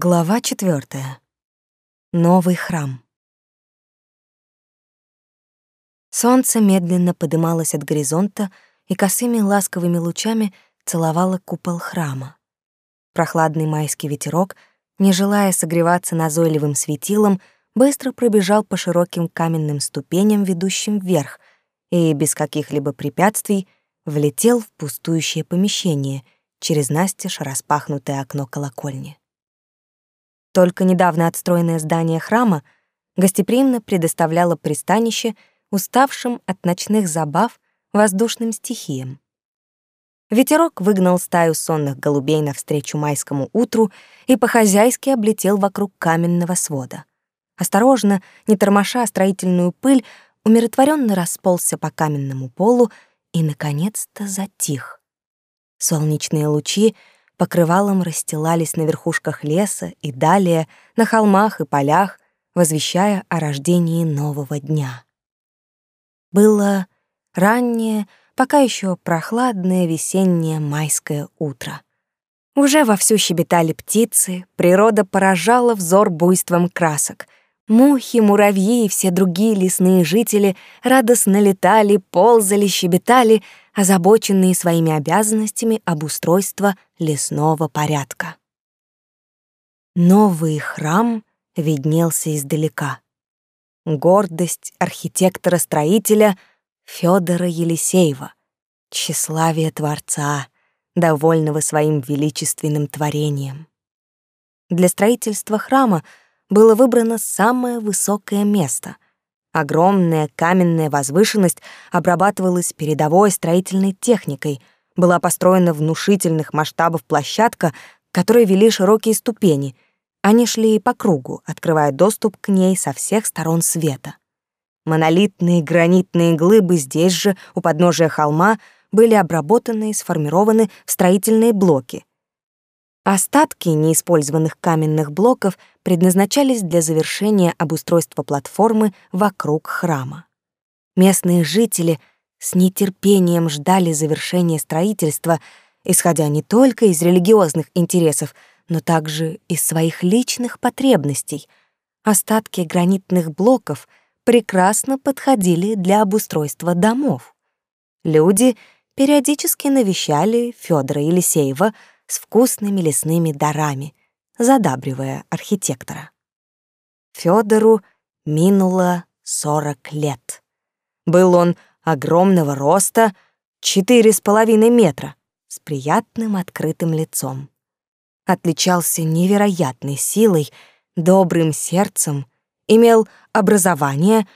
Глава четвертая. Новый храм. Солнце медленно подымалось от горизонта и косыми ласковыми лучами целовало купол храма. Прохладный майский ветерок, не желая согреваться назойливым светилом, быстро пробежал по широким каменным ступеням, ведущим вверх, и без каких-либо препятствий влетел в пустующее помещение через настежь распахнутое окно колокольни. Только недавно отстроенное здание храма гостеприимно предоставляло пристанище уставшим от ночных забав воздушным стихиям. Ветерок выгнал стаю сонных голубей навстречу майскому утру и по-хозяйски облетел вокруг каменного свода. Осторожно, не тормоша строительную пыль, умиротворенно расползся по каменному полу и, наконец-то, затих. Солнечные лучи покрывалом расстилались на верхушках леса и далее на холмах и полях, возвещая о рождении нового дня. Было раннее, пока еще прохладное весеннее майское утро. Уже вовсю щебетали птицы, природа поражала взор буйством красок. Мухи, муравьи и все другие лесные жители радостно летали, ползали, щебетали, озабоченные своими обязанностями обустройства лесного порядка. Новый храм виднелся издалека. Гордость архитектора-строителя Федора Елисеева, тщеславие Творца, довольного своим величественным творением. Для строительства храма было выбрано самое высокое место — Огромная каменная возвышенность обрабатывалась передовой строительной техникой, была построена внушительных масштабов площадка, к которой вели широкие ступени. Они шли по кругу, открывая доступ к ней со всех сторон света. Монолитные гранитные глыбы здесь же, у подножия холма, были обработаны и сформированы в строительные блоки, Остатки неиспользованных каменных блоков предназначались для завершения обустройства платформы вокруг храма. Местные жители с нетерпением ждали завершения строительства, исходя не только из религиозных интересов, но также из своих личных потребностей. Остатки гранитных блоков прекрасно подходили для обустройства домов. Люди периодически навещали Федора Елисеева, с вкусными лесными дарами, задабривая архитектора. Федору минуло сорок лет. Был он огромного роста, четыре с половиной метра, с приятным открытым лицом. Отличался невероятной силой, добрым сердцем, имел образование.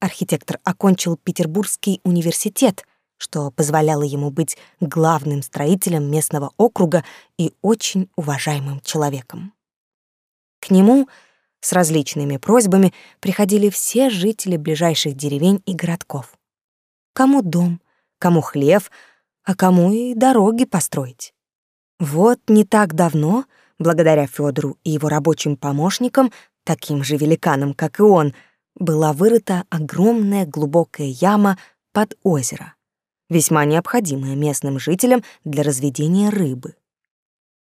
Архитектор окончил Петербургский университет — что позволяло ему быть главным строителем местного округа и очень уважаемым человеком. К нему с различными просьбами приходили все жители ближайших деревень и городков. Кому дом, кому хлев, а кому и дороги построить. Вот не так давно, благодаря Федору и его рабочим помощникам, таким же великанам, как и он, была вырыта огромная глубокая яма под озеро весьма необходимое местным жителям для разведения рыбы.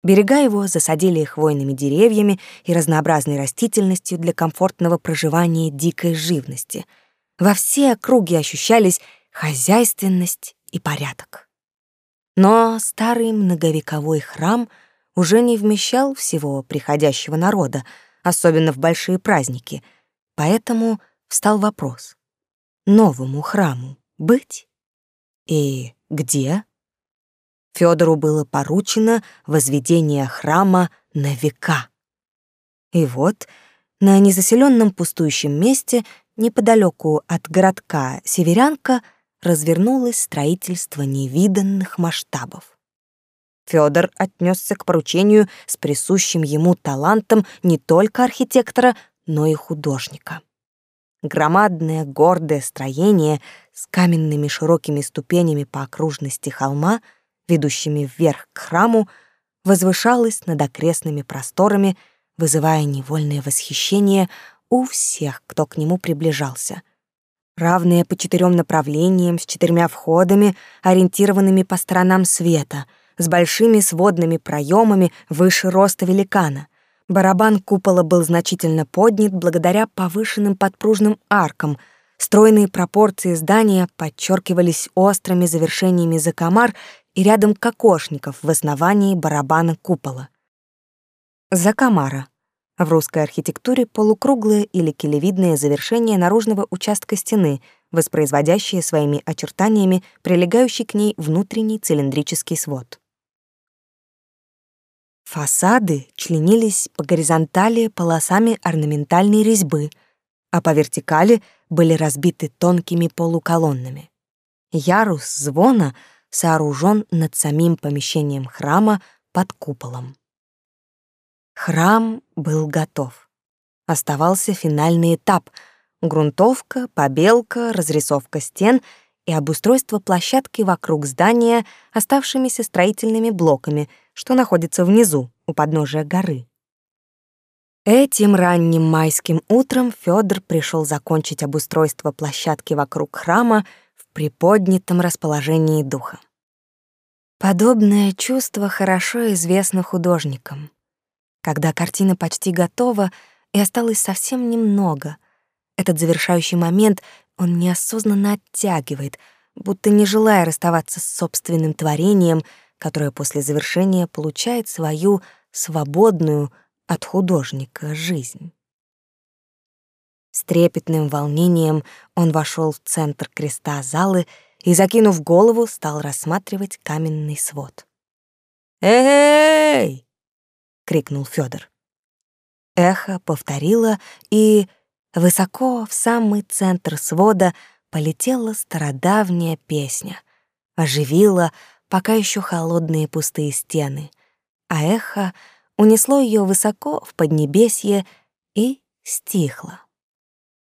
Берега его засадили хвойными деревьями и разнообразной растительностью для комфортного проживания дикой живности. Во все округи ощущались хозяйственность и порядок. Но старый многовековой храм уже не вмещал всего приходящего народа, особенно в большие праздники, поэтому встал вопрос — новому храму быть и где? Федору было поручено возведение храма на века. И вот на незаселенном пустующем месте неподалеку от городка Северянка развернулось строительство невиданных масштабов. Федор отнесся к поручению с присущим ему талантом не только архитектора, но и художника. Громадное гордое строение с каменными широкими ступенями по окружности холма, ведущими вверх к храму, возвышалось над окрестными просторами, вызывая невольное восхищение у всех, кто к нему приближался. Равные по четырем направлениям, с четырьмя входами, ориентированными по сторонам света, с большими сводными проемами выше роста великана, Барабан купола был значительно поднят благодаря повышенным подпружным аркам. Стройные пропорции здания подчеркивались острыми завершениями закомар и рядом кокошников в основании барабана купола. Закомара. В русской архитектуре полукруглое или килевидное завершение наружного участка стены, воспроизводящее своими очертаниями прилегающий к ней внутренний цилиндрический свод. Фасады членились по горизонтали полосами орнаментальной резьбы, а по вертикали были разбиты тонкими полуколоннами. Ярус звона сооружен над самим помещением храма под куполом. Храм был готов. Оставался финальный этап — грунтовка, побелка, разрисовка стен и обустройство площадки вокруг здания оставшимися строительными блоками — что находится внизу, у подножия горы. Этим ранним майским утром Фёдор пришел закончить обустройство площадки вокруг храма в приподнятом расположении духа. Подобное чувство хорошо известно художникам. Когда картина почти готова и осталось совсем немного, этот завершающий момент он неосознанно оттягивает, будто не желая расставаться с собственным творением — которая после завершения получает свою свободную от художника жизнь. С трепетным волнением он вошел в центр креста залы и, закинув голову, стал рассматривать каменный свод. «Эй!» — крикнул Федор. Эхо повторило, и высоко в самый центр свода полетела стародавняя песня, оживила, пока еще холодные пустые стены, а эхо унесло ее высоко в поднебесье и стихло.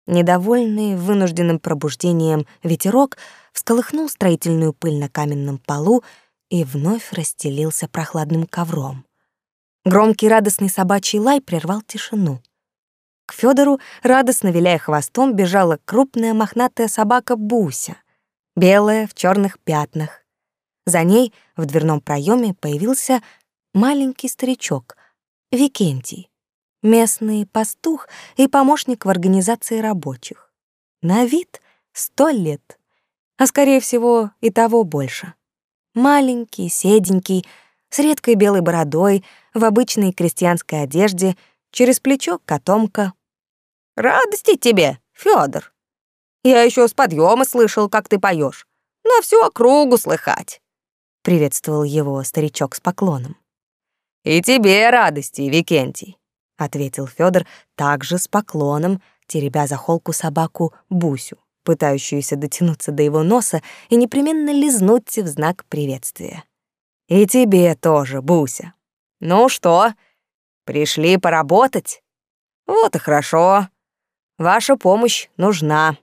Недовольный вынужденным пробуждением ветерок всколыхнул строительную пыль на каменном полу и вновь расстелился прохладным ковром. Громкий радостный собачий лай прервал тишину. К Федору, радостно виляя хвостом, бежала крупная мохнатая собака Буся, белая в черных пятнах, за ней в дверном проеме появился маленький старичок, Викентий, местный пастух и помощник в организации рабочих. На вид сто лет, а скорее всего и того больше. Маленький, седенький, с редкой белой бородой, в обычной крестьянской одежде, через плечо котомка. «Радости тебе, Федор! Я еще с подъема слышал, как ты поешь. На всю округу слыхать!» Приветствовал его старичок с поклоном. И тебе радости, Викентий, ответил Федор также с поклоном, теребя за холку собаку Бусю, пытающуюся дотянуться до его носа и непременно лизнуть в знак приветствия. И тебе тоже, Буся. Ну что, пришли поработать? Вот и хорошо. Ваша помощь нужна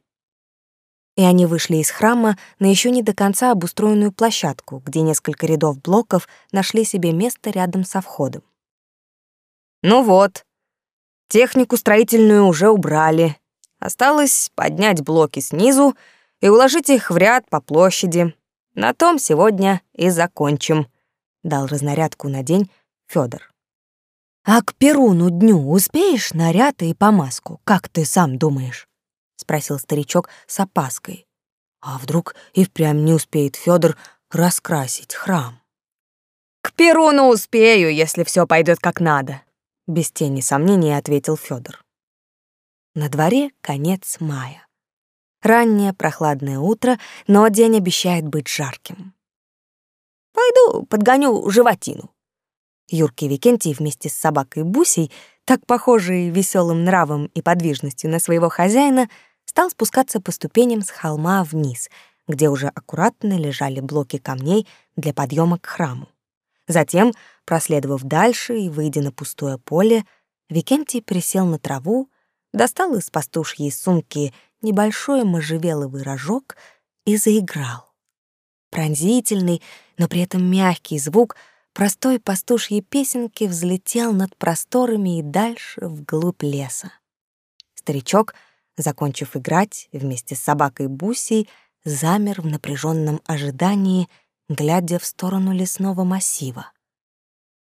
и они вышли из храма на еще не до конца обустроенную площадку, где несколько рядов блоков нашли себе место рядом со входом. «Ну вот, технику строительную уже убрали. Осталось поднять блоки снизу и уложить их в ряд по площади. На том сегодня и закончим», — дал разнарядку на день Федор. «А к Перуну дню успеешь наряд и помазку, как ты сам думаешь?» Спросил старичок с опаской. А вдруг и впрямь не успеет Федор раскрасить храм? К Перуну успею, если все пойдет как надо, без тени сомнений ответил Федор. На дворе конец мая. Раннее прохладное утро, но день обещает быть жарким. Пойду подгоню животину. Юркий Викентий вместе с собакой Бусей, так похожий веселым нравом и подвижностью на своего хозяина, стал спускаться по ступеням с холма вниз, где уже аккуратно лежали блоки камней для подъема к храму. Затем, проследовав дальше и выйдя на пустое поле, Викентий присел на траву, достал из пастушьей сумки небольшой можжевеловый рожок и заиграл. Пронзительный, но при этом мягкий звук простой пастушьей песенки взлетел над просторами и дальше вглубь леса. Старичок — закончив играть вместе с собакой Бусей, замер в напряженном ожидании, глядя в сторону лесного массива.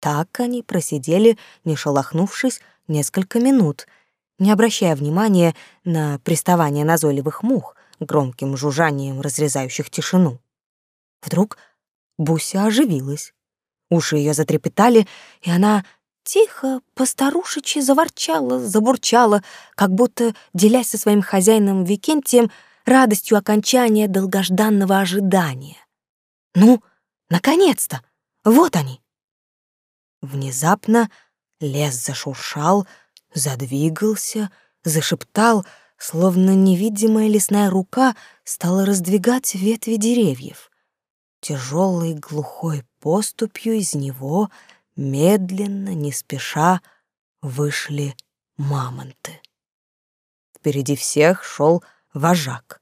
Так они просидели, не шелохнувшись, несколько минут, не обращая внимания на приставание назойливых мух, громким жужжанием разрезающих тишину. Вдруг Буся оживилась. Уши ее затрепетали, и она тихо, постарушечи заворчала, забурчала, как будто, делясь со своим хозяином Викентием, радостью окончания долгожданного ожидания. «Ну, наконец-то! Вот они!» Внезапно лес зашуршал, задвигался, зашептал, словно невидимая лесная рука стала раздвигать ветви деревьев. Тяжелой глухой поступью из него медленно, не спеша, вышли мамонты. Впереди всех шел вожак.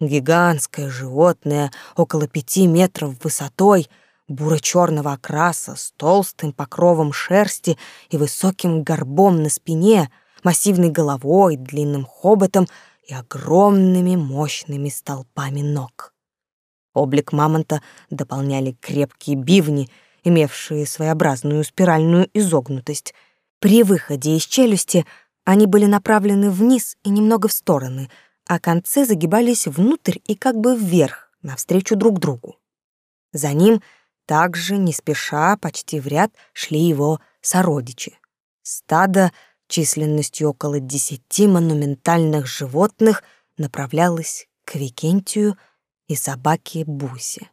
Гигантское животное, около пяти метров высотой, буро-черного окраса, с толстым покровом шерсти и высоким горбом на спине, массивной головой, длинным хоботом и огромными мощными столпами ног. Облик мамонта дополняли крепкие бивни, имевшие своеобразную спиральную изогнутость. При выходе из челюсти они были направлены вниз и немного в стороны, а концы загибались внутрь и как бы вверх, навстречу друг другу. За ним также не спеша, почти в ряд, шли его сородичи. Стадо численностью около десяти монументальных животных направлялось к Викентию и собаке Бусе.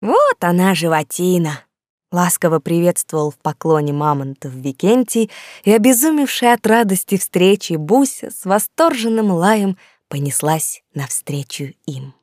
«Вот она, животина!» — ласково приветствовал в поклоне мамонтов Викентий, и, обезумевшая от радости встречи, Буся с восторженным лаем понеслась навстречу им.